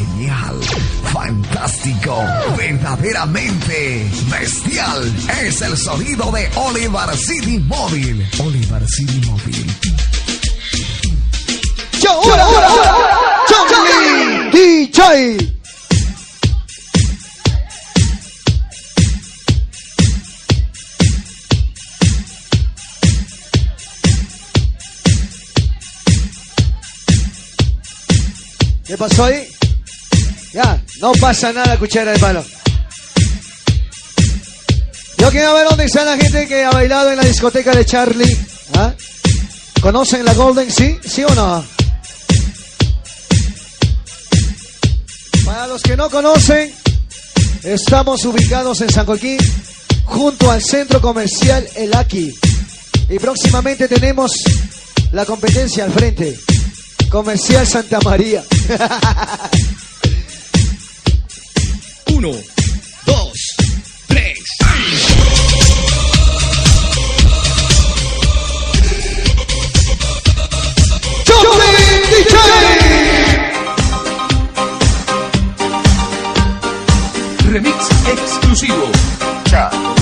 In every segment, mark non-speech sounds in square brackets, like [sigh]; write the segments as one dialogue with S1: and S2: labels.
S1: genial, fantástico, verdaderamente bestial. Es el sonido de Oliver City Móvil. Oliver City Móvil.
S2: DJ. ¿Qué pasó ahí? Ya, no pasa nada, cuchara de palo. Yo quiero ver dónde está la gente que ha bailado en la discoteca de Charlie. ¿Ah? ¿Conocen la Golden? ¿Sí? ¿Sí o no? Para los que no conocen, estamos ubicados en San Joaquín, junto al centro comercial El Aki. Y próximamente tenemos la competencia al frente. Comercial Santa María. [laughs]
S1: Uno, dos, tres.
S2: ¡Chocolate
S1: Remix exclusivo. Mix.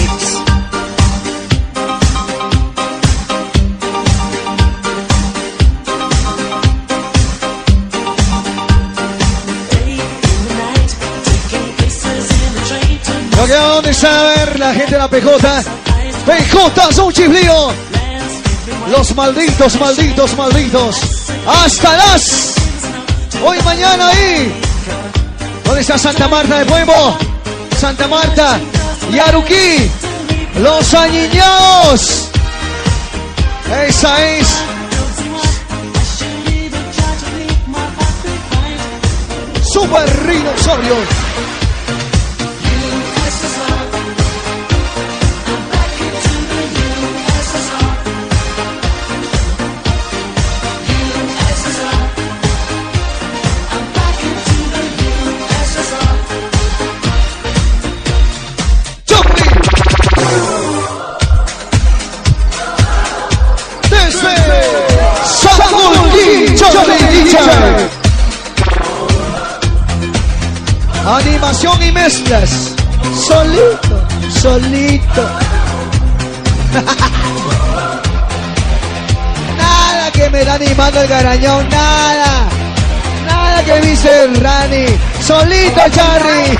S2: Que dónde está la gente de la PJ. PJ son chiflío. Los malditos, malditos, malditos. Hasta las. Hoy, mañana ahí. ¿Dónde está Santa Marta de Pueblo? Santa Marta. Yaruquí. Los añiñados. Esa es. Super. Chocolate. Y mezclas. Solito, solito. [laughs] nada que me da animando el garañón, nada. Nada que dice el Rani. Solito, Charry.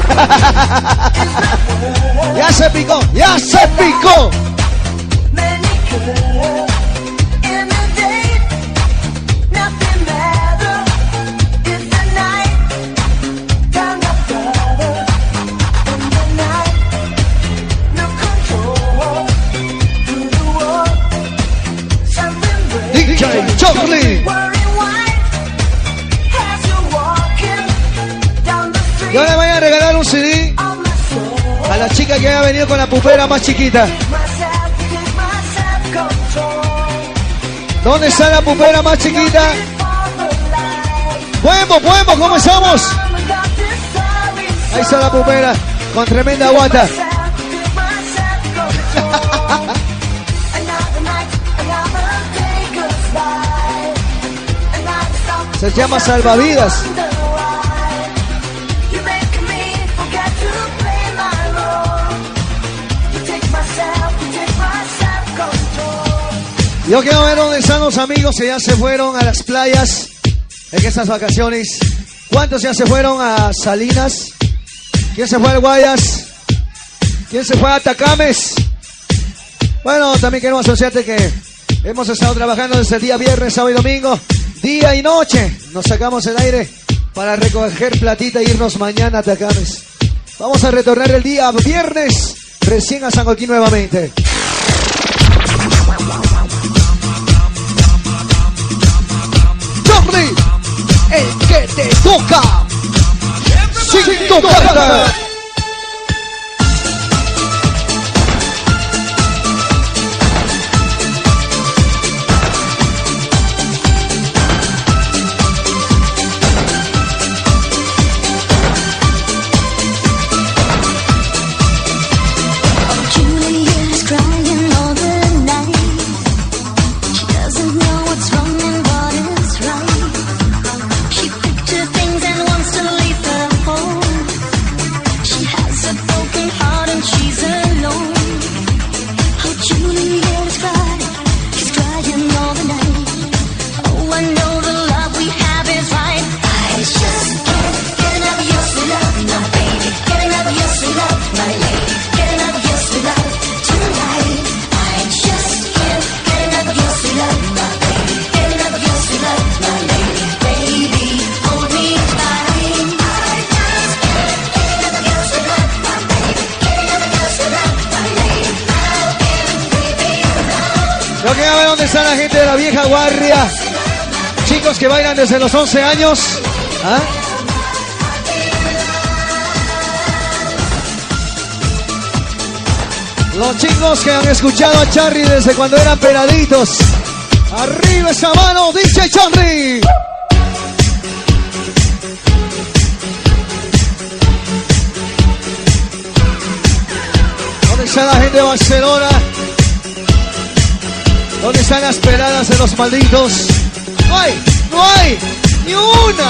S2: [laughs] ya se picó, ya se picó. Ha venido con la pupera más chiquita. ¿Dónde está la pupera más chiquita? Podemos, podemos, ¿cómo estamos? Ahí está la pupera, con tremenda guata. Se llama Salvavidas. Yo quiero ver dónde están los amigos que ya se fueron a las playas en estas vacaciones. ¿Cuántos ya se fueron a Salinas? ¿Quién se fue al Guayas? ¿Quién se fue a Atacames? Bueno, también queremos asociarte que hemos estado trabajando desde el día viernes, sábado y domingo, día y noche. Nos sacamos el aire para recoger platita e irnos mañana a Atacames. Vamos a retornar el día viernes recién a San Joaquín nuevamente. Que te toca. Sin. Que bailan desde los 11 años. ¿Ah? Los chicos que han escuchado a Charlie desde cuando eran peladitos. Arriba esa mano, dice Charlie. ¿Dónde está la gente de Barcelona? ¿Dónde están las peladas de los malditos? Hay, no hay, ni una.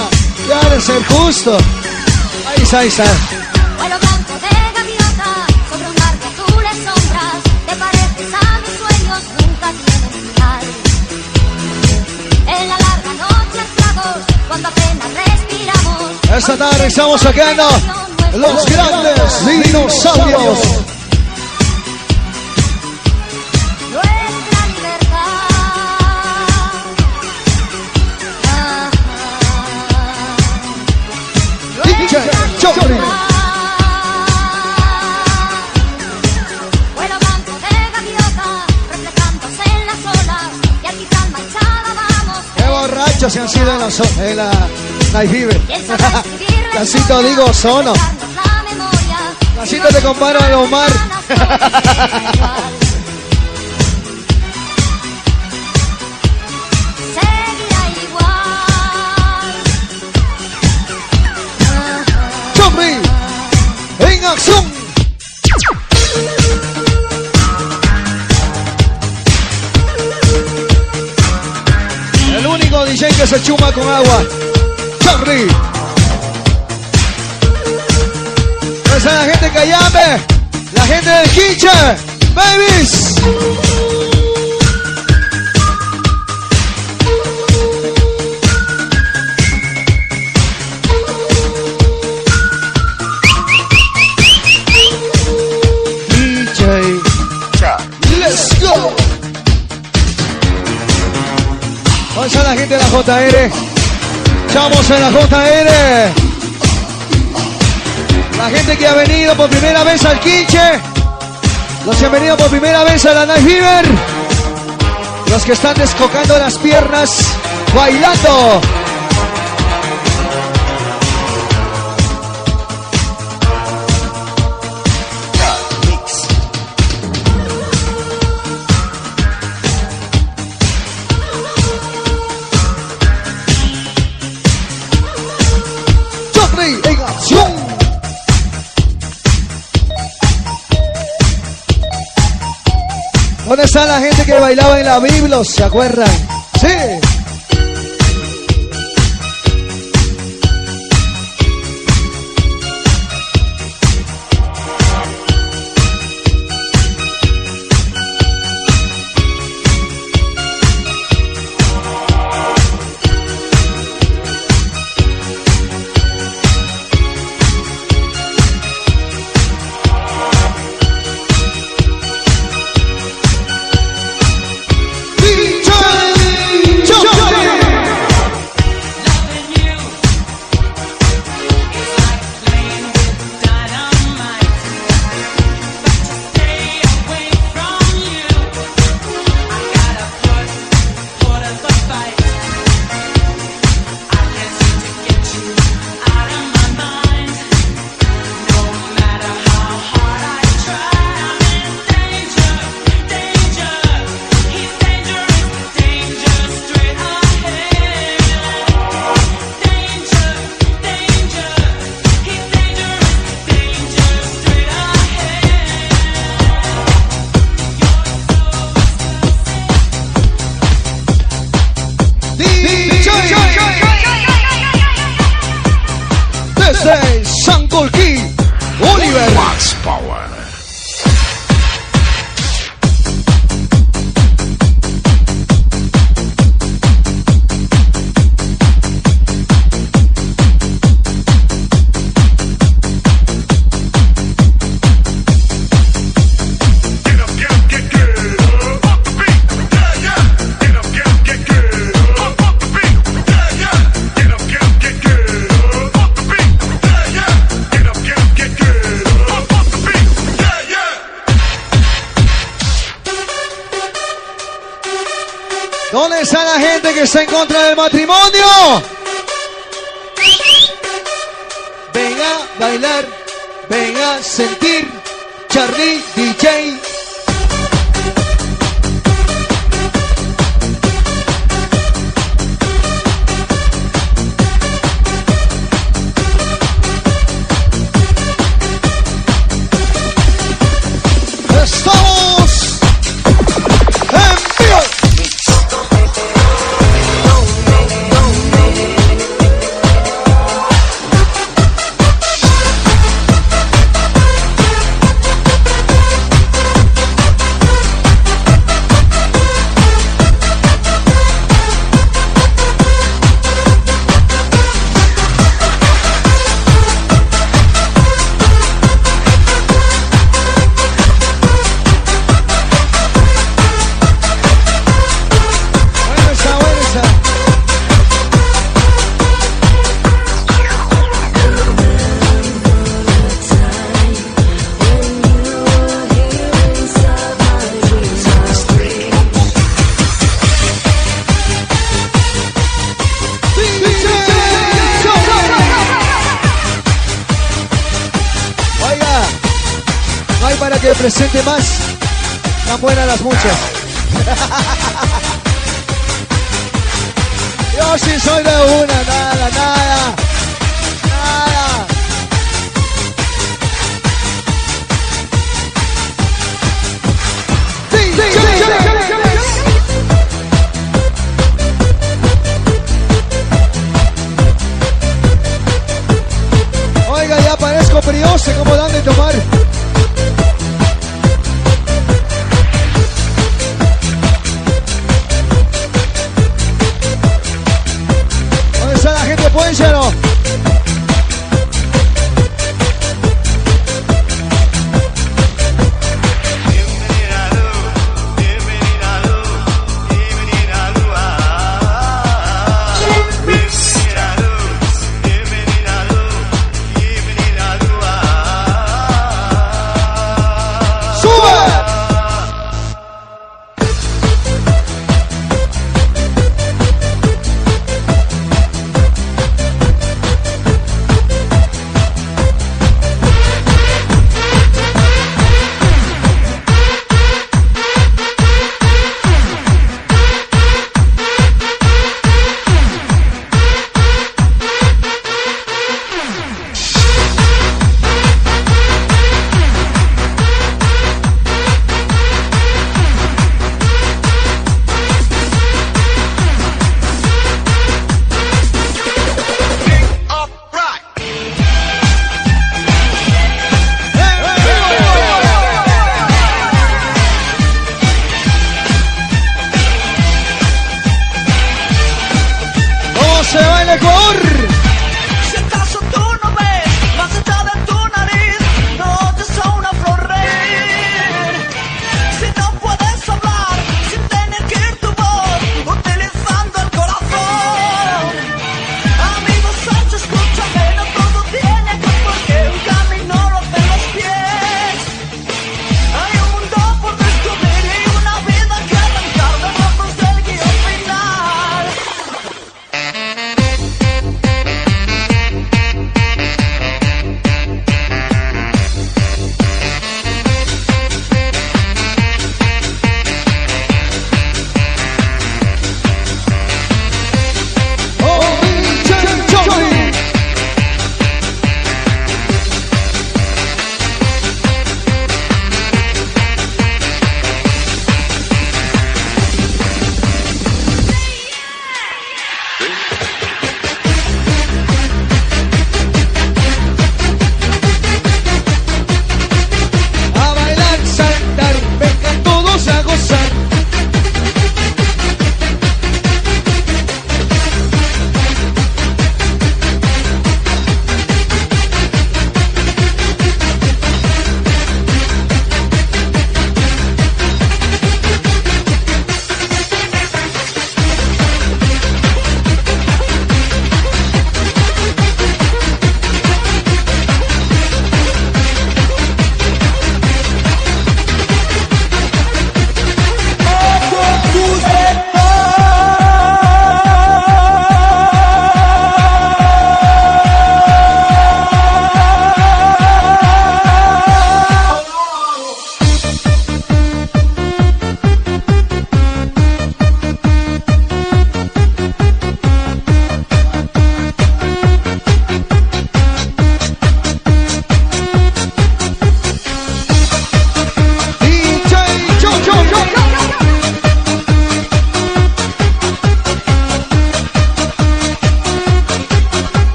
S2: Ya de ser justo. Ahí está, ahí está.
S3: Vuelo blanco de gaviota sobre un mar de azules sombras. Te pareces a mis sueños, nunca tienen final. En la larga noche esclavos, cuando apenas respiramos.
S2: Esta tarde estamos sacando los grandes dinosaurios. Se han sido en la, so- en la Night Fever.
S3: ¿Quién sabrá escribir
S2: Casito digo sono. Casito te comparo a Omar. [laughs] DJ que se chuma con agua. Charlie. Esa es la gente que llame. La gente del Quiche. Babies. JR? Estamos en la JR. La gente que ha venido por primera vez al Quiche. Los que han venido por primera vez a la Night Fever. Los que están descocando las piernas, bailando. ¿Dónde está la gente que bailaba en la Biblia? ¿Se acuerdan? Sí.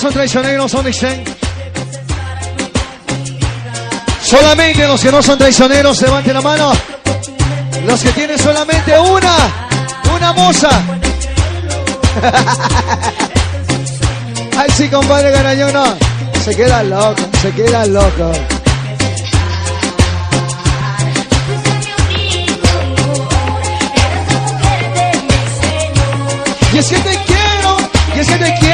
S2: Son traicioneros, son dicen. Solamente los que no son traicioneros, levanten la mano. Los que tienen solamente una, una moza. [laughs] Ay, sí, compadre Garañón. Se queda loco, se queda loco. Y es que te quiero, y es que te quiero.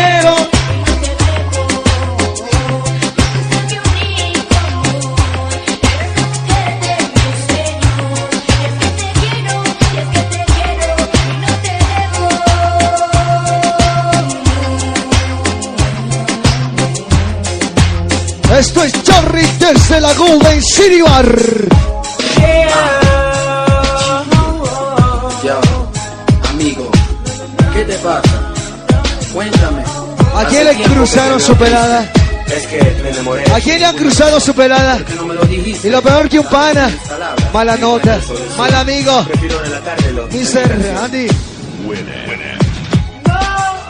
S2: Esto es Charry desde la Golden City Bar.
S4: Yo, amigo, ¿qué te pasa? Cuéntame.
S2: ¿A
S4: ¿Hace
S2: quién le cruzaron su pelada?
S4: Es que me enamoré.
S2: ¿A quién le han cruzado su pelada?
S4: Que no me lo dijiste.
S2: Y lo peor que un pana. Mala nota, mal amigo. Mr. Andy.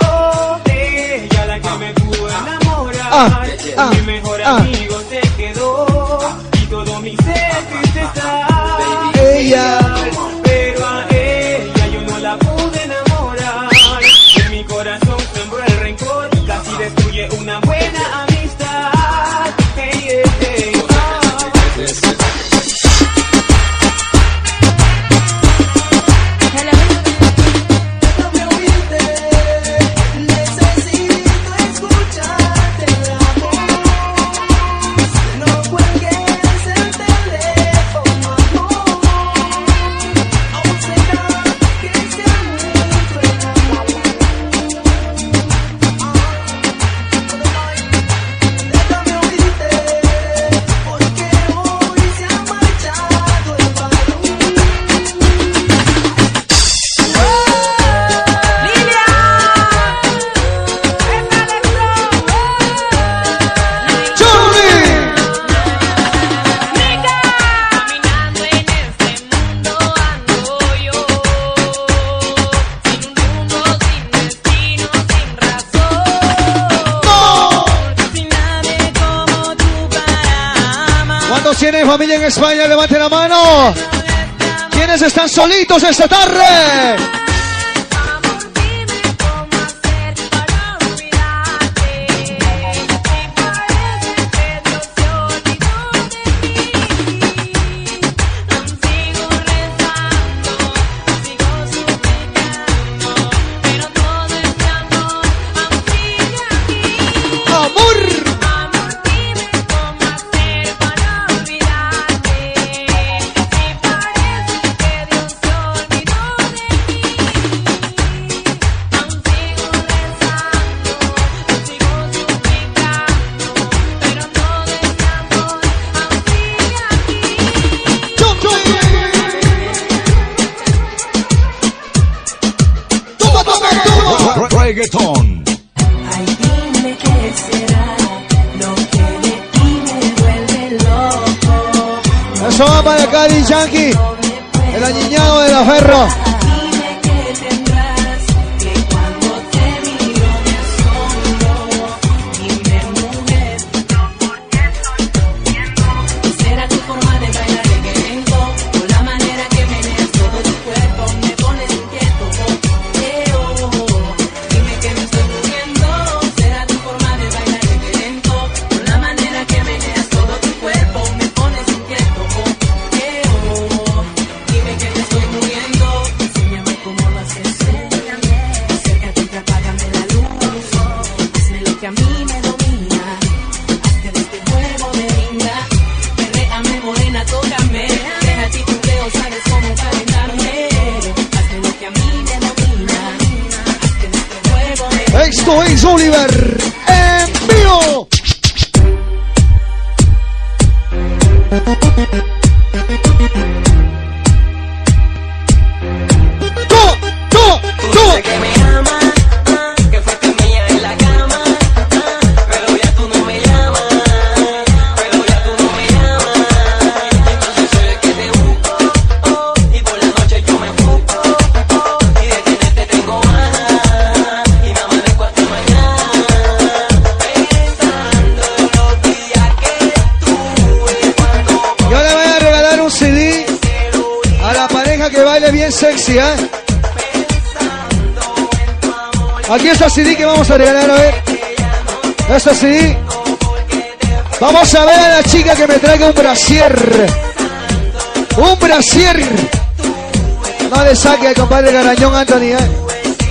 S5: Oh, ella la que me pudo enamorar.
S2: Ah, ah,
S5: mi mejor
S2: ah.
S5: amigo se quedó y todo mi ser triste está.
S2: Ella. Solitos esta toma!
S6: Reggaeton.
S7: Ay, dime qué será lo que de ti me vuelve loco.
S2: Eso va para Cali Yankee. El añiñado de la ferro.
S7: Que me
S2: traiga un brasier. Un brasier. No le saque, compadre Garañón Anthony, ¿eh?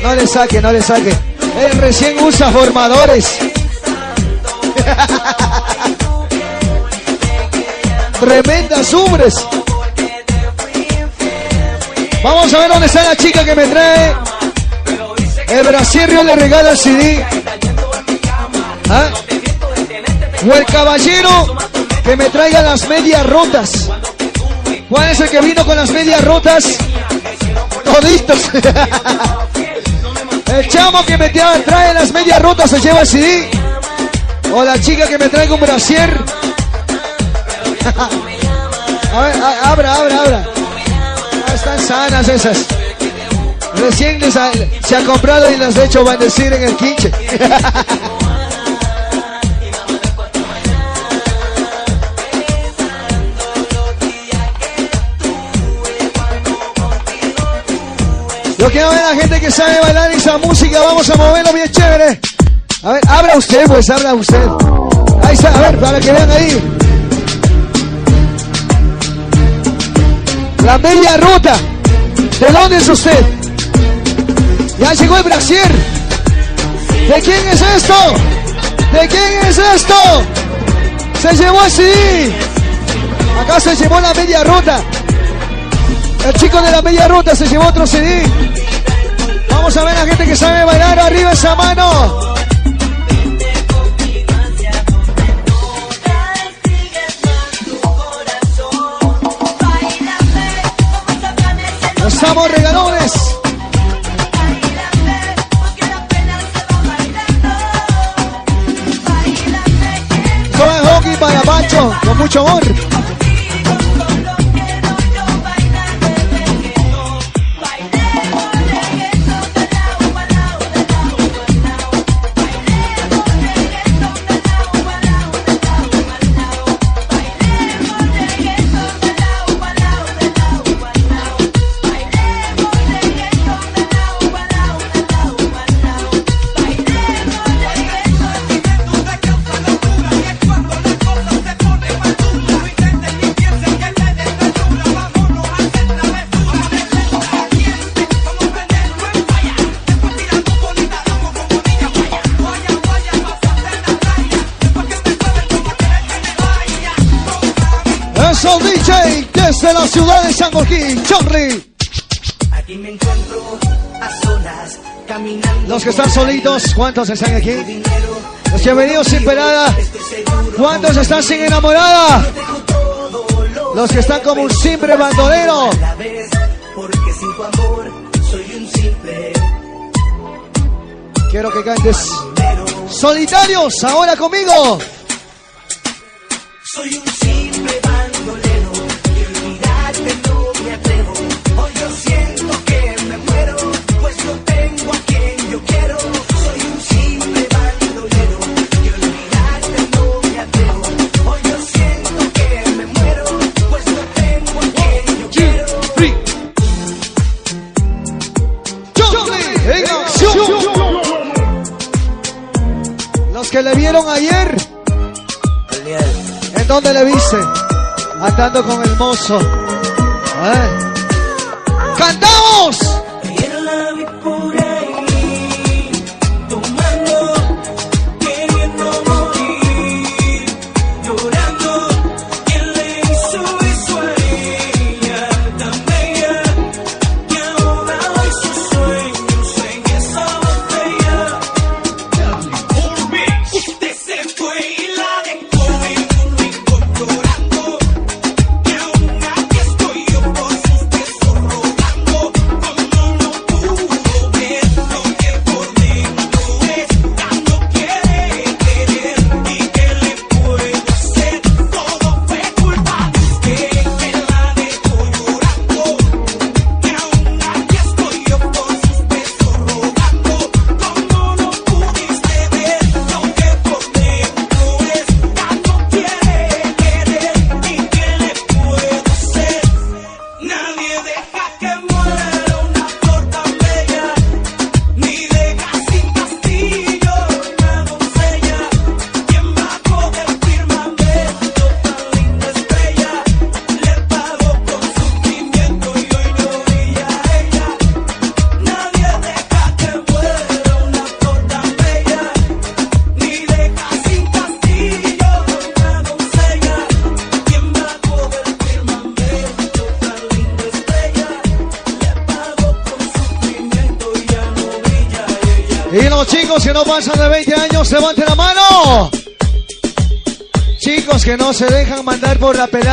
S2: No le saque, no le saque. Él recién usa formadores. [laughs] Tremendas ubres. Vamos a ver dónde está la chica que me trae. El brasierio le regala el CD. ¿Ah? O el caballero que me traiga las medias rotas. ¿Cuál es el que vino con las medias rotas? Toditos. [laughs] El chamo que me tra- trae las medias rotas se lleva el CD. O la chica que me traiga un brasier. [laughs] A ver, abra, abra, abra. Están sanas esas. Recién se ha comprado y las ha hecho bendecir en el quinche. [laughs] Yo quiero ver a la gente que sabe bailar esa música. Vamos a moverlo bien chévere. A ver, abra usted, pues, abra usted. Ahí está, a ver, para que vean ahí. La media ruta. ¿De dónde es usted? Ya llegó el brasier. ¿De quién es esto? ¿De quién es esto? Se llevó así. Acá se llevó la media ruta. El chico de la media ruta se llevó otro CD. Vamos a ver a la gente que sabe bailar arriba esa mano. Estamos regalones. Con el hockey para Pancho, con mucho amor. Chorri.
S8: Aquí me encuentro a solas, caminando.
S2: Los que están solitos, ¿cuántos están aquí? Los que han venido sin pelada, ¿cuántos están sin enamorada? Los que están como un simple bandolero.
S8: La vez, porque sin tu amor soy un simple
S2: Quiero que cantes. Solitarios, ahora conmigo. Vieron ayer, ¿en dónde le viste? Andando con el mozo. ¿Eh? ¡Cantamos! No se dejan mandar por la pelada.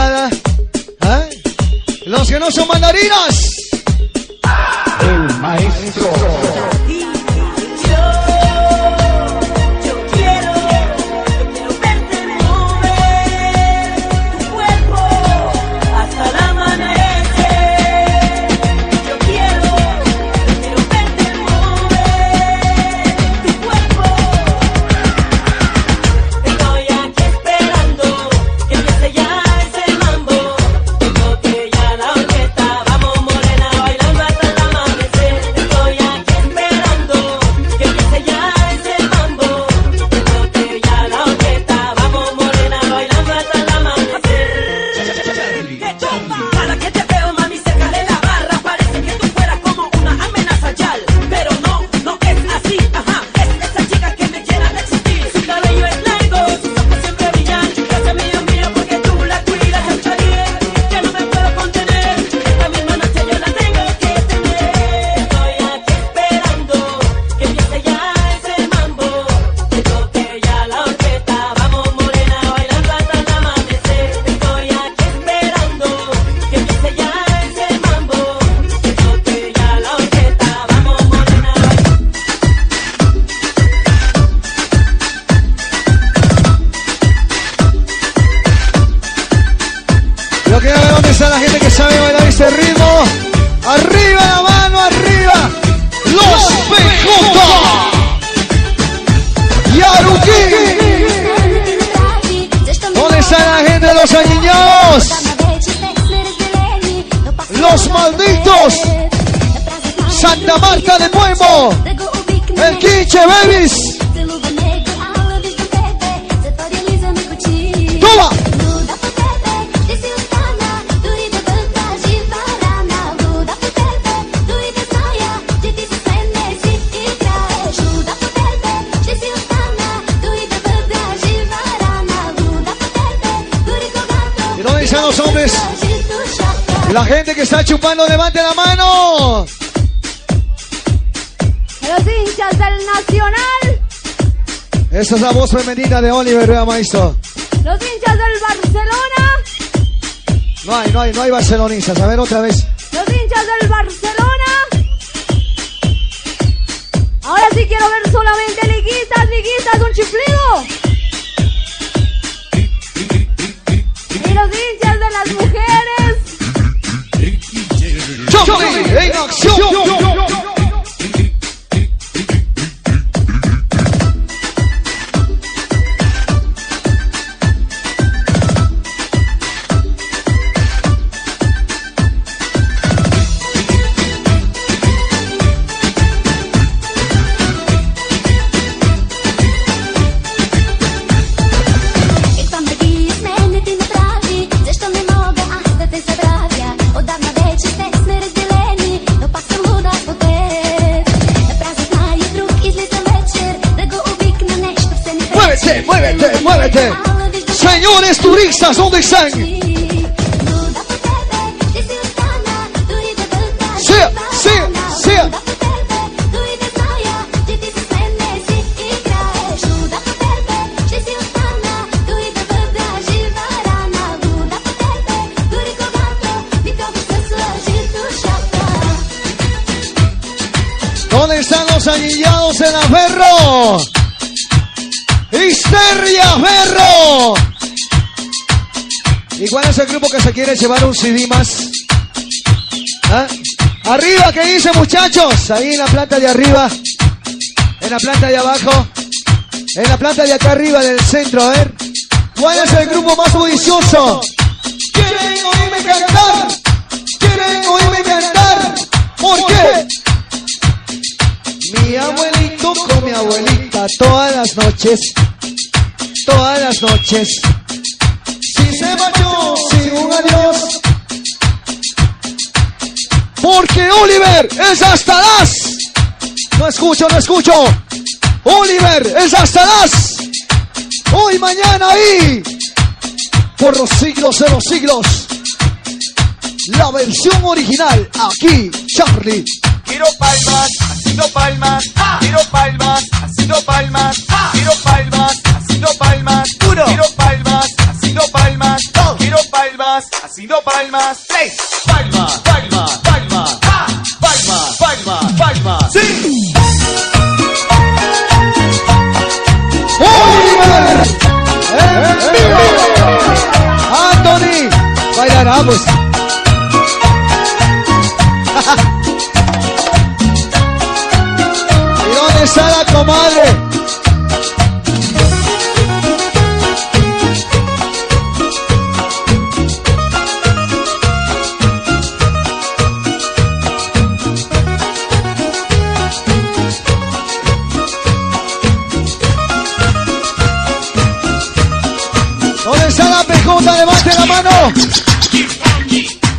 S8: La
S2: gente que está chupando, levante la mano.
S9: Los hinchas del Nacional,
S2: Esa es la voz femenina de Oliver, vea maestro.
S9: los hinchas del Barcelona,
S2: No hay, no hay, no hay barcelonistas. A ver otra vez.
S9: los hinchas del Barcelona. Ahora sí quiero ver solamente liguitas, liguitas, un chiflido. Y los hinchas las mujeres.
S2: Charlie en acción. Señores turistas, ¿dónde quiere llevar un CD más? ¿Ah? Arriba, ¿qué dice muchachos? Ahí en la planta de arriba, en la planta de abajo, en la planta de acá arriba del centro, a ver. ¿Cuál es el grupo más bullicioso? ¿Quieren oírme cantar? ¿Quieren oírme cantar? ¿Por qué? Mi abuelito con mi abuelita todas las noches, todas las noches. Se marchó sin un adiós. Porque Oliver es hasta las. No escucho, no escucho. Oliver es hasta las. Hoy, mañana y por los siglos de los siglos. La versión original aquí, Charlie.
S4: Quiero palmas, haciendo palmas, quiero palmas, haciendo palmas, quiero palmas, haciendo palmas,
S2: Uno.
S4: quiero palmas, haciendo palmas, quiero palmas, haciendo palmas, tres, palmas, palmas, palmas, palmas, palmas, palmas, sí.
S2: Oliver. En vivo. Anthony. Bailará pues. ¿Y dónde está la comadre?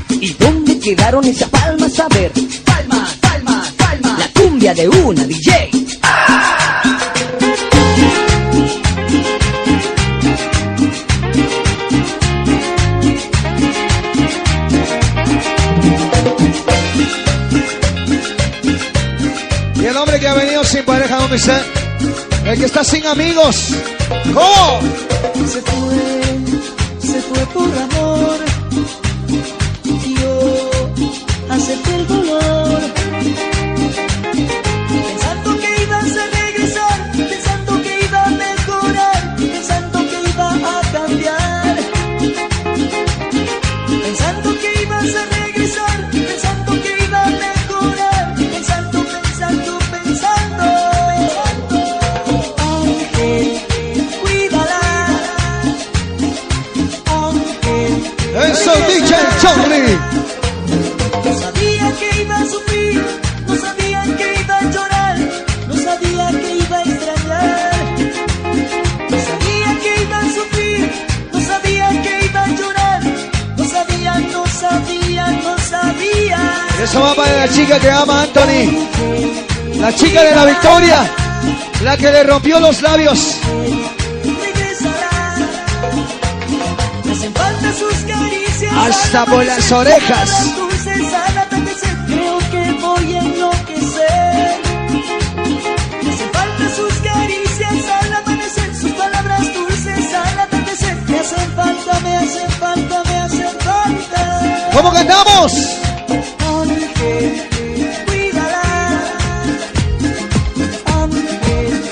S10: ¿Y dónde quedaron esas palmas? A ver. Palmas, palmas, palmas. La cumbia de una DJ.
S2: Y el hombre que ha venido sin pareja, ¿dónde está? El que está sin amigos. ¿Cómo?
S5: Se fue, se fue por amor. Yo acepté el dolor. No sabía que iba a sufrir, no sabía que iba a llorar, no sabía que iba a extrañar. No sabía que iba a sufrir, no sabía que iba a llorar, no sabía, no sabía, no sabía.
S2: Eso va para la chica que ama a Anthony. La chica de la victoria. La que le rompió los labios.
S5: Falta, me hacen falta.
S2: ¿Cómo cantamos?
S5: Ángel, cuídala. Ángel,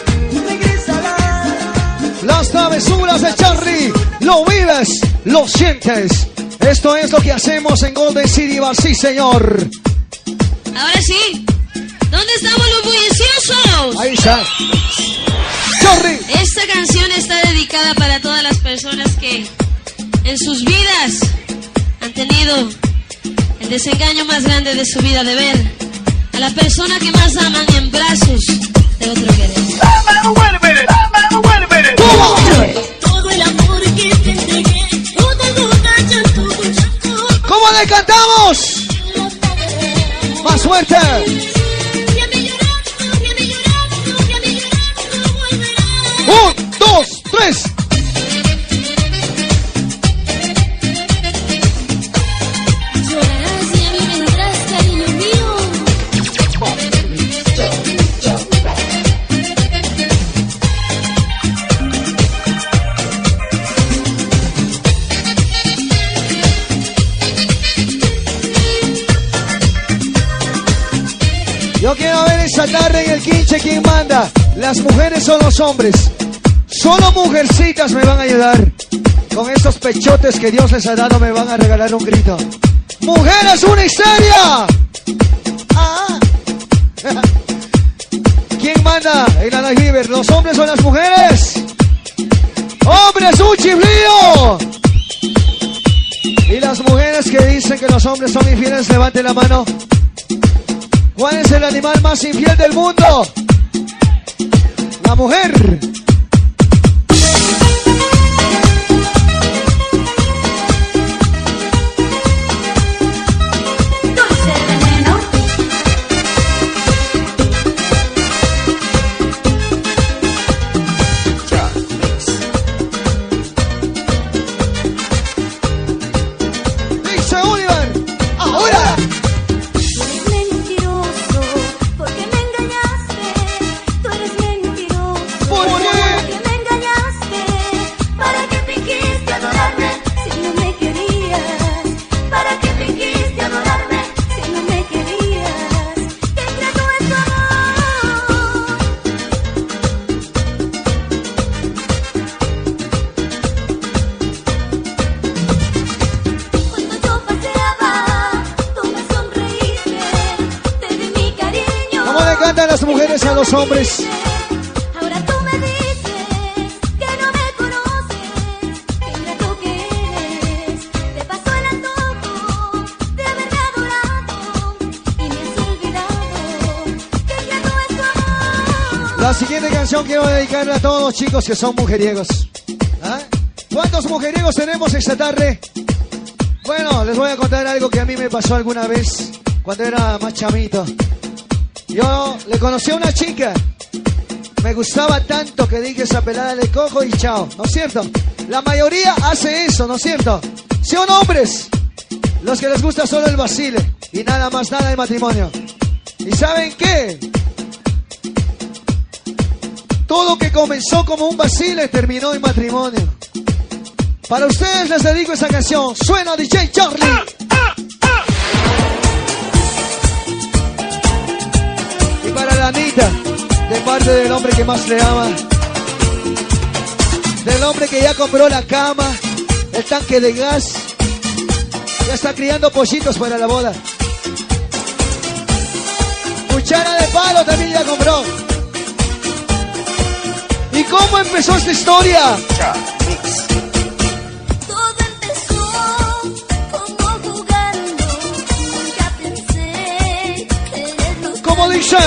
S5: regresará.
S2: Las travesuras de Charlie. Lo vives, lo sientes. Esto es lo que hacemos en Golden City Bar, sí, señor.
S11: Ahora sí. ¿Dónde estamos los bulliciosos?
S2: Ahí está. Charlie.
S11: Esta canción está dedicada para todas las personas que en sus vidas han tenido el desengaño más grande de su vida de ver a la persona que más aman en brazos de otro querer.
S5: Chaco.
S2: ¿Cómo le cantamos? Más fuerte. Un, dos, tres. Las mujeres o los hombres. Solo mujercitas me van a ayudar. Con estos pechotes que Dios les ha dado me van a regalar un grito. ¡Mujeres, una histeria! Ah. [laughs] ¿Quién manda en Fever? ¿Los hombres o las mujeres? ¡Hombres, un chiflío! Y las mujeres que dicen que los hombres son infieles, levanten la mano. ¿Cuál es el animal más infiel del mundo? La mujer. Todos los chicos que son mujeriegos. ¿Ah? ¿Cuántos mujeriegos tenemos esta tarde? Bueno, les voy a contar algo que a mí me pasó alguna vez cuando era más chamito. Yo le conocí a una chica. Me gustaba tanto que dije esa pelada le cojo y chao. ¿No es cierto? La mayoría hace eso, ¿no es cierto? Son hombres los que les gusta solo el vacile y nada más nada de matrimonio. ¿Y saben qué? Todo comenzó como un vacile terminó en matrimonio. Para ustedes les dedico esa canción. Suena DJ Charlie. Y para la Anita, de parte del hombre que más le ama. Del hombre que ya compró la cama, el tanque de gas. Ya está criando pollitos para la boda. Cuchara de palo también ya compró. ¿Y cómo empezó esta historia?
S3: Todo empezó como jugando, nunca pensé quererlo
S2: ¿Cómo dice?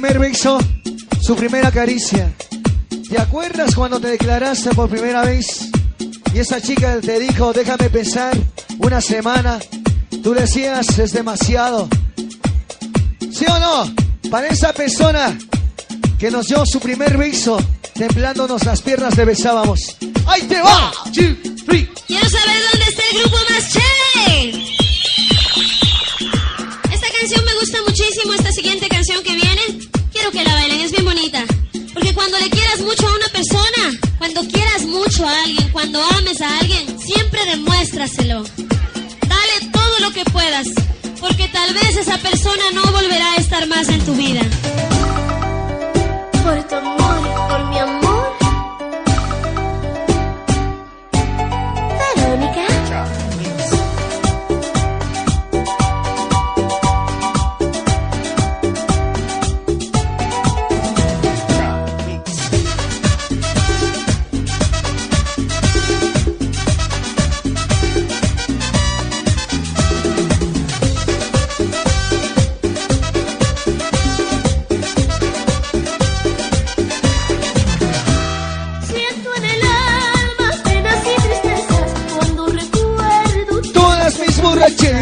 S2: Primer beso, su primera caricia. ¿Te acuerdas cuando te declaraste por primera vez? Y esa chica te dijo, déjame pensar una semana. Tú decías, es demasiado. ¿Sí o no? Para esa persona que nos dio su primer beso, temblándonos las piernas le besábamos. ¡Ahí te va! Two, three.
S11: Quiero saber dónde está el grupo más chévere. Cuando le quieras mucho a una persona, cuando quieras mucho a alguien, cuando ames a alguien, siempre demuéstraselo. Dale todo lo que puedas, porque tal vez esa persona no volverá a estar más en tu vida.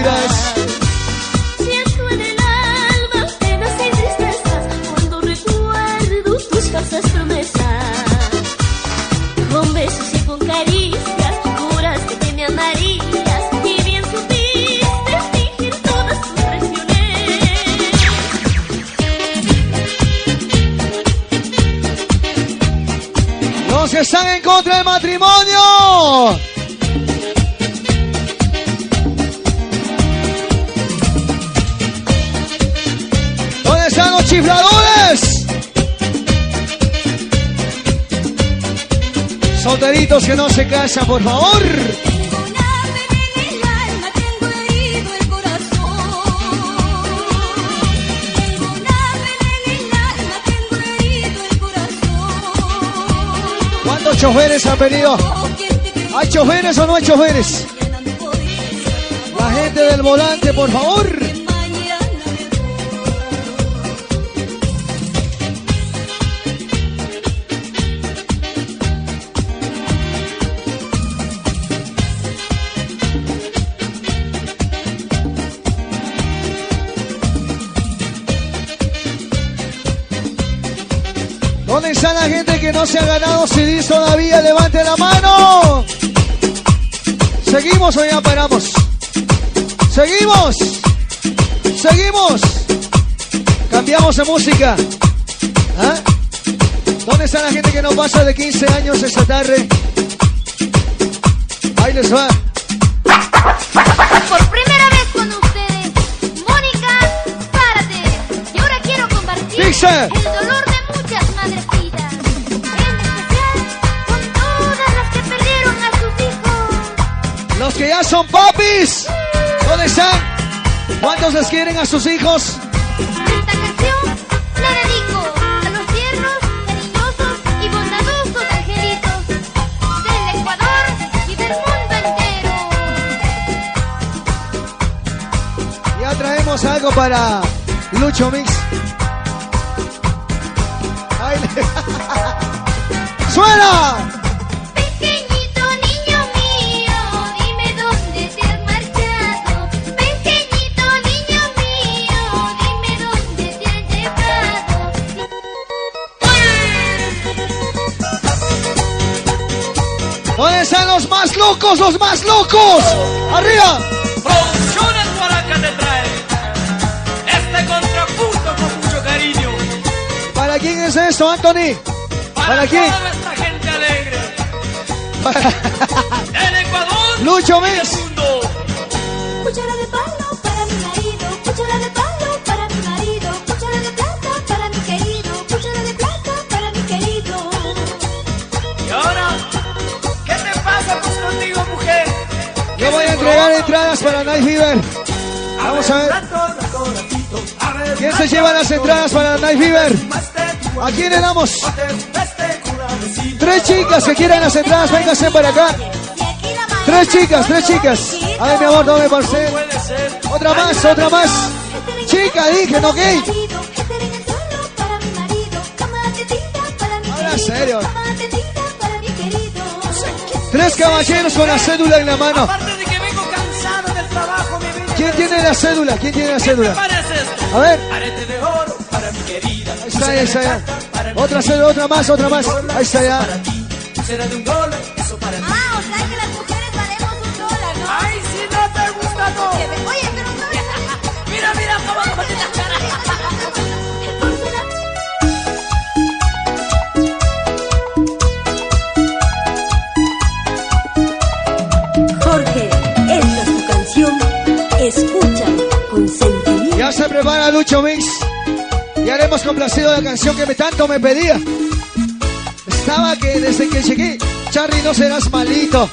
S3: Siento en el alma penas y tristezas
S12: cuando recuerdo tus falsas promesas. Con besos y con caricias juraste
S2: que me amarías y bien supiste fingir todas tus traiciones. Los que están en contra del matrimonio. Solteritos que no se casan, por favor. ¿Cuántos choferes han venido? ¿Hay choferes o no hay choferes? La gente del volante, por favor. ¿Dónde está la gente que no se ha ganado CDs todavía? Levante la mano. ¿Seguimos o ya paramos? ¿Seguimos? ¿Seguimos? Cambiamos de música. ¿Ah? ¿Dónde está la gente que no pasa de 15 años esta tarde? Ahí les va.
S3: Por primera vez con ustedes, Mónica, párate. Y ahora quiero compartir
S2: Dice.
S3: el dolor
S2: ya son papis. ¿Dónde están? ¿Cuántos les quieren a sus hijos?
S3: Esta canción la dedico a los tiernos, cariñosos y bondadosos angelitos del Ecuador y del mundo entero.
S2: Ya traemos algo para Lucho Mix. [laughs] ¡Suena! Los más locos, los más locos? ¡Arriba!
S13: Producciones Guaraca te trae este contrapunto con mucho cariño
S2: ¿Para quién es esto, Anthony? ¿Para quién?
S13: toda nuestra gente alegre [laughs]
S2: Para
S13: del Ecuador
S2: Lucho Mix. Entregar entradas para Night Fever. Vamos a ver. ¿Quién se lleva las entradas para Night Fever? ¿A quién le damos? Tres chicas que quieran las entradas, vénganse para acá. Tres chicas, tres chicas. A ver, mi amor, dame usted. Otra más, otra más. Chica, dije, no gay. Ahora, serio. Tres caballeros con la cédula en la mano. ¿Quién tiene la cédula? ¿Quién tiene la
S13: ¿Qué
S2: cédula? A ver. Ahí está, ahí está, ya. Otra cédula, otra más, otra más. Ahí está ya. Ya se prepara Lucho Mix. Ya haremos complacido la canción que me tanto me pedía. Estaba que desde que llegué, Charlie, no serás malito.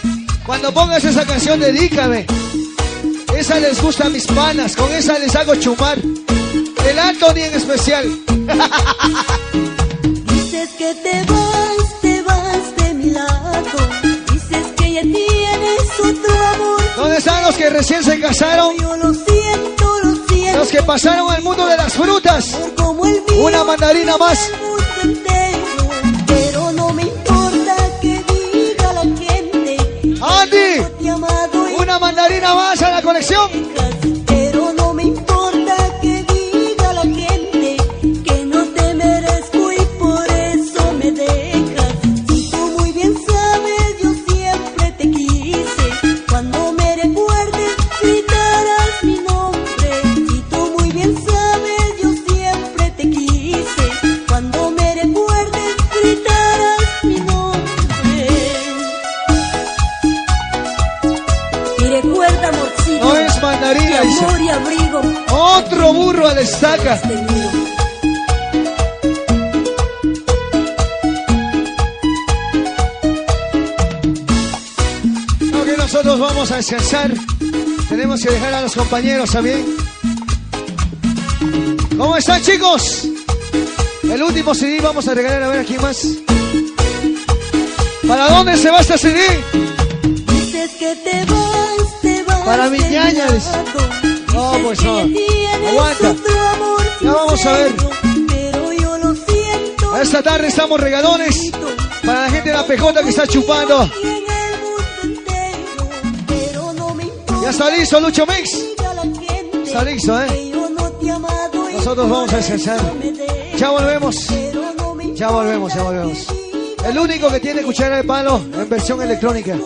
S2: Cuando pongas esa canción, dedícame. Esa les gusta a mis panas, con esa les hago chumar. El Anthony en especial. [laughs]
S14: Dices que te vas, te vas de mi lado. Dices que ya tienes otro amor.
S2: ¿Dónde están los que recién se casaron? Los que pasaron al mundo de las frutas. Una mandarina más. Estaca. Ok, nosotros vamos a descansar. Tenemos que dejar a los compañeros también. ¿Cómo están, chicos? El último CD vamos a regalar a ver aquí más. ¿Para dónde se va este CD?
S14: Dices que te vas, te vas.
S2: Para mi ñaña. No, pues no. Aguanta. Ya vamos a ver. Esta tarde estamos regalones para la gente de la PJ que está chupando. Ya está listo, Lucho Mix. Está listo, ¿eh? Nosotros vamos a descansar. Ya volvemos. Ya volvemos, ya volvemos. El único que tiene cuchara de palo en versión electrónica.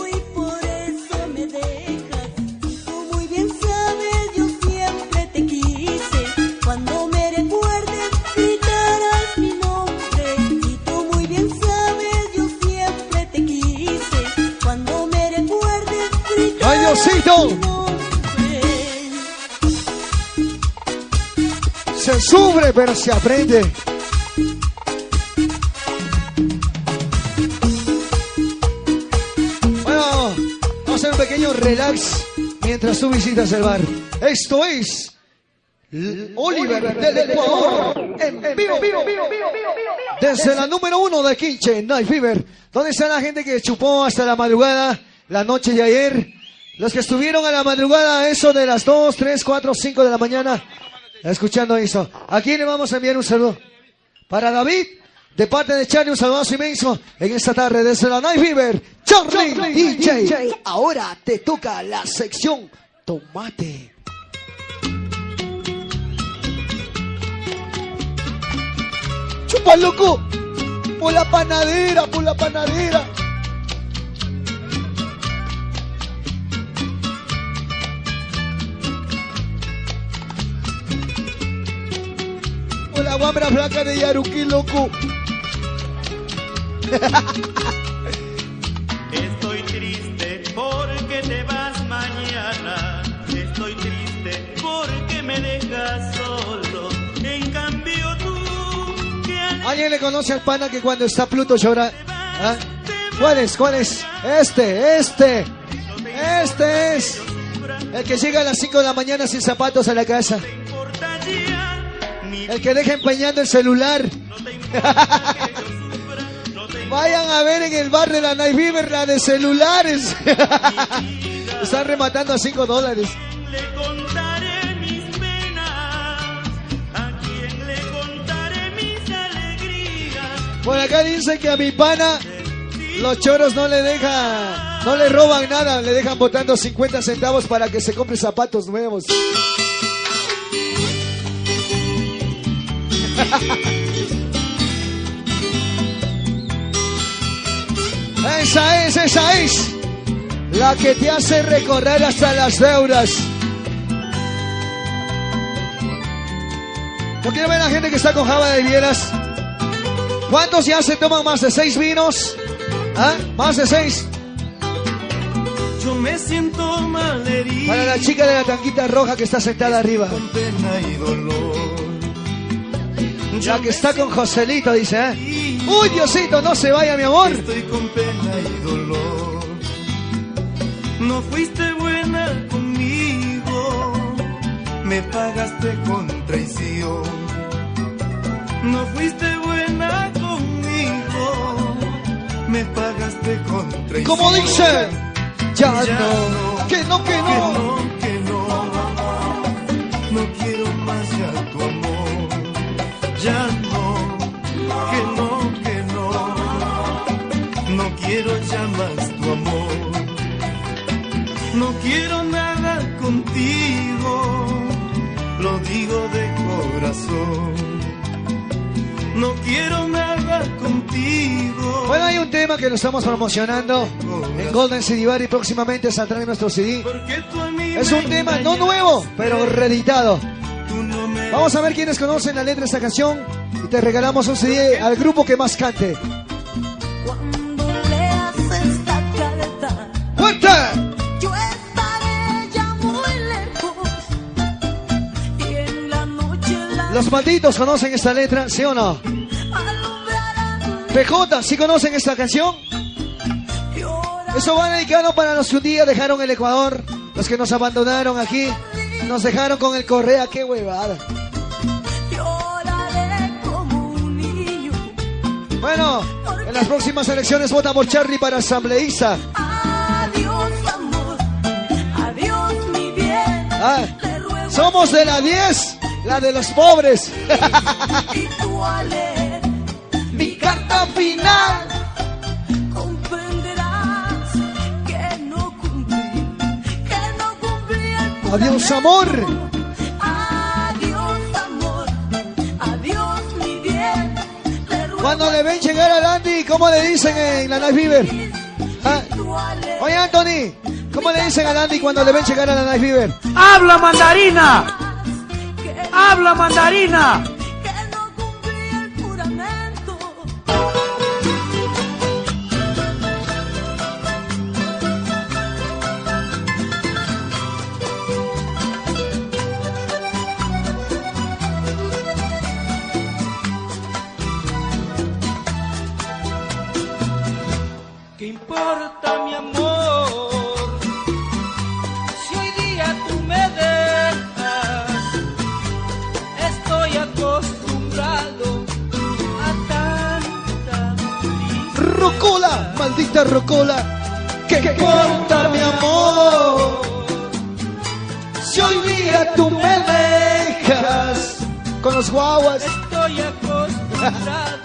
S2: Se sufre, pero se aprende. Bueno, vamos a hacer un pequeño relax mientras tú visitas el bar. Esto es Oliver del Ecuador en vivo, desde la número uno de Quinche, Night Fever. ¿Dónde está la gente que chupó hasta la madrugada, la noche de ayer? Los que estuvieron a la madrugada, eso de las 2, 3, 4, 5 de la mañana, escuchando eso. ¿A quién le vamos a enviar un saludo? Para David, de parte de Charlie, un saludazo inmenso en esta tarde desde la Night Fever. Charlie, DJ. Ahora te toca la sección Tomate. Chupa loco, por la panadera, por la panadera. La guambra flaca de Yaruquí, loco.
S15: Estoy triste porque te vas mañana. Estoy triste porque me dejas solo. En cambio tú,
S2: ¿Alguien le conoce al pana que cuando está Pluto llora? ¿Ah? ¿Cuál es? ¿Cuál es? Este, este. Este es. El que llega a las 5 de la mañana sin zapatos a la casa. El que deja empeñando el celular. [laughs] Vayan a ver en el bar de la Night Fever la de celulares. [laughs] Están rematando a 5 dólares.
S15: le contaré mis penas. A quien le contaré mis alegrías.
S2: Por acá dice que a mi pana los choros no le dejan, no le roban nada, le dejan botando 50 centavos para que se compre zapatos nuevos. [laughs] Esa es, esa es la que te hace recorrer hasta las deudas. Yo quiero ver a la gente que está con Java de Vieras. ¿Cuántos ya se toman más de seis vinos? ¿Ah? ¿Más de seis?
S15: Yo me siento mal.
S2: Para la chica de la tanquita roja que está sentada arriba.
S15: pena y dolor.
S2: La que está con Joselito, dice, ¿eh? Uy, Diosito, no se vaya, mi amor.
S15: Estoy con pena y dolor. No fuiste buena conmigo. Me pagaste con traición. No fuiste buena conmigo. Me pagaste con traición.
S2: Como dice, ya no, que no, que no.
S15: que no, no Ya no, que no, que no, no quiero ya más tu amor. No quiero nada contigo, lo digo de corazón. No quiero nada contigo.
S2: Bueno, hay un tema que lo estamos promocionando en Golden CD Bar y próximamente saldrá en nuestro CD. Es un tema no nuevo, pero reeditado. Vamos a ver quiénes conocen la letra de esta canción y te regalamos un CD al grupo que más cante.
S14: leas esta carta,
S2: ¡Fuerte!
S14: yo estaré ya muy lejos y en la noche la
S2: Los malditos conocen esta letra, ¿sí o no? PJ, ¿sí conocen esta canción? Eso va dedicado para los que un día dejaron el Ecuador, los que nos abandonaron aquí, nos dejaron con el Correa, qué huevada. Bueno, en las próximas elecciones vota por Charlie para asambleísta.
S5: Adiós, amor. Adiós, mi bien.
S2: Ah, somos de la 10, la de los pobres.
S5: Y tú al leer
S2: Mi carta final.
S5: comprenderás que no cumplí, que no cumplí el
S2: Adiós, amor. Cuando le ven llegar al Andy, ¿cómo le dicen en la Night Fever? Ah, Oye, Anthony, ¿cómo le dicen al Andy cuando le ven llegar a la Night Fever?
S13: ¡Habla mandarina! ¡Habla mandarina!
S16: ¿Qué importa mi amor? Si hoy día tú me dejas, estoy acostumbrado a tanta
S2: Rocola, maldita Rocola. ¿Qué importa mi amor? Si hoy día tú me dejas con los guaguas.
S16: Estoy acostumbrado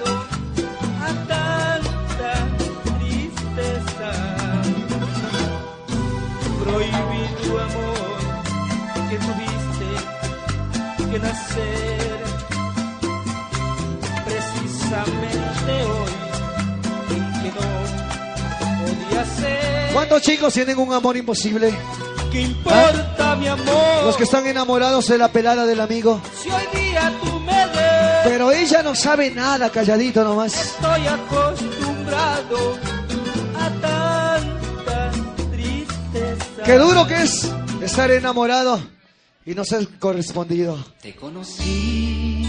S16: nacer precisamente hoy en que no podía ser.
S2: ¿Cuántos chicos tienen un amor imposible?
S16: ¿Qué importa mi amor?
S2: Los que están enamorados de la pelada del amigo.
S16: Si hoy día tú me dejas,
S2: Pero ella no sabe nada, calladito nomás.
S16: estoy acostumbrado a tanta tristeza.
S2: Qué duro que es estar enamorado y no ser correspondido.
S17: Te conocí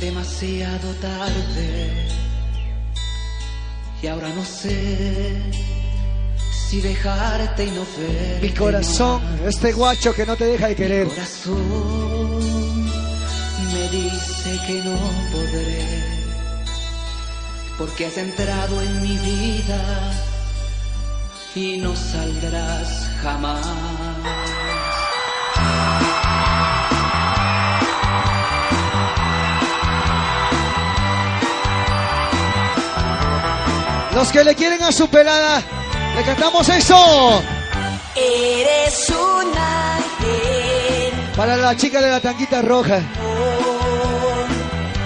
S17: demasiado tarde y ahora no sé si dejarte y no ver.
S2: Mi corazón, este guacho que no te deja de querer.
S17: Mi corazón me dice que no podré porque has entrado en mi vida y no saldrás jamás.
S2: Los que le quieren a su pelada, le cantamos eso.
S5: Eres un ángel.
S2: Para la chica de la tanquita roja.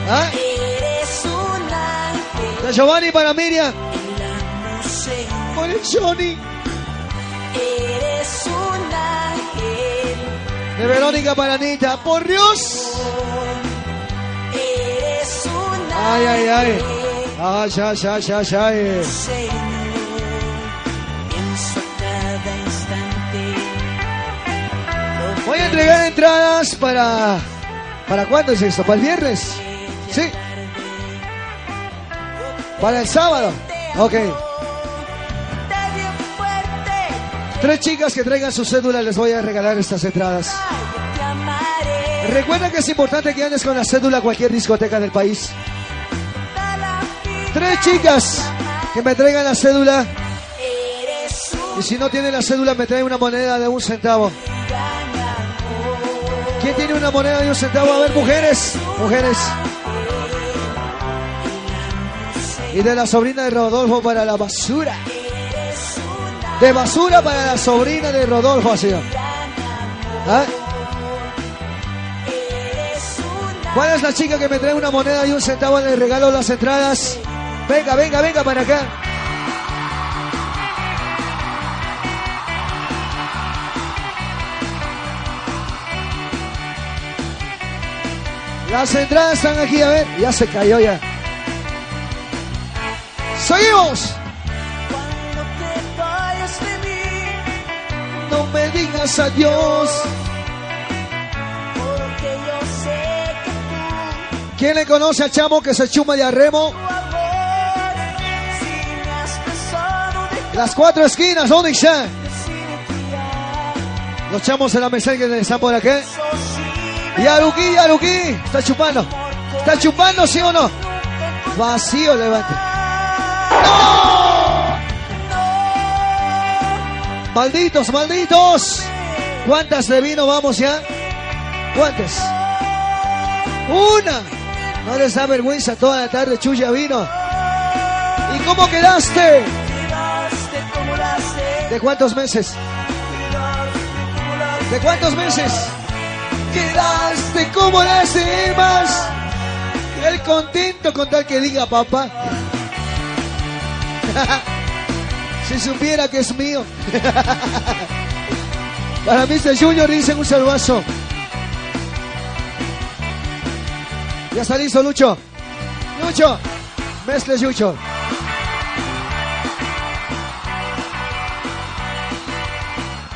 S2: ¿Ah?
S5: Eres un ángel.
S2: De Giovanni para Miriam. Por el Johnny.
S5: Eres un ángel.
S2: De Verónica para Anita. Por Dios.
S5: Eres un
S2: Ay, ay, ay. Ay, ay, ay, ay, ay.
S5: Señor, pienso a cada instante.
S2: Voy a entregar entradas para... ¿Para cuándo es esto? ¿Para el viernes? ¿Sí? ¿Para el sábado? Ok. Tres chicas que traigan su cédula les voy a regalar estas entradas. Recuerda que es importante que andes con la cédula a cualquier discoteca del país. Tres chicas que me traigan la cédula. Y si no tiene la cédula, me trae una moneda de un centavo. ¿Quién tiene una moneda de un centavo? A ver, mujeres, mujeres. Y de la sobrina de Rodolfo para la basura. De basura para la sobrina de Rodolfo, así. ¿Ah? ¿Cuál es la chica que me trae una moneda de un centavo? Le regalo las entradas. Venga, venga, venga para acá. Las entradas están aquí, a ver. Ya se cayó ya. Seguimos.
S5: Vayas de mí,
S2: No me digas adiós.
S5: porque yo sé que
S2: ¿Quién le conoce al chamo que se chuma de arremo? Las cuatro esquinas, ¿dónde está? Los chamos de la mesa que están por aquí. Yaruki, Yaruki, está chupando. ¿Está chupando, sí o no? Vacío, levante. Malditos, malditos. ¿Cuántas de vino vamos ya? ¿Cuántas? Una. No les da vergüenza toda la tarde, chulla vino. ¿Y cómo quedaste? ¿De cuántos meses? ¿De cuántos meses? Quedaste como las demás. Él contento con tal que diga papá. [laughs] si supiera que es mío. [laughs] Para Mr. Junior dicen un saludazo. Ya está listo, Lucho. Lucho. Mezcles, Lucho.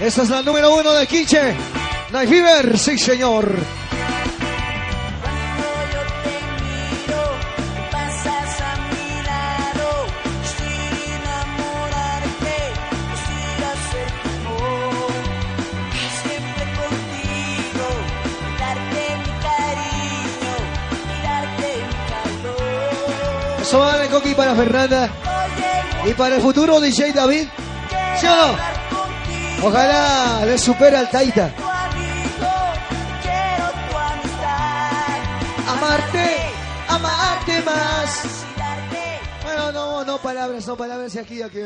S2: Esta es la número uno de Quiche. Night Fever, sí señor.
S5: A.
S2: Eso va de Coqui para Fernanda. Y para el futuro DJ David. Ojalá le supere al Taita. Amarte, amarte más. Bueno, no, no palabras, no palabras y aquí, aquí.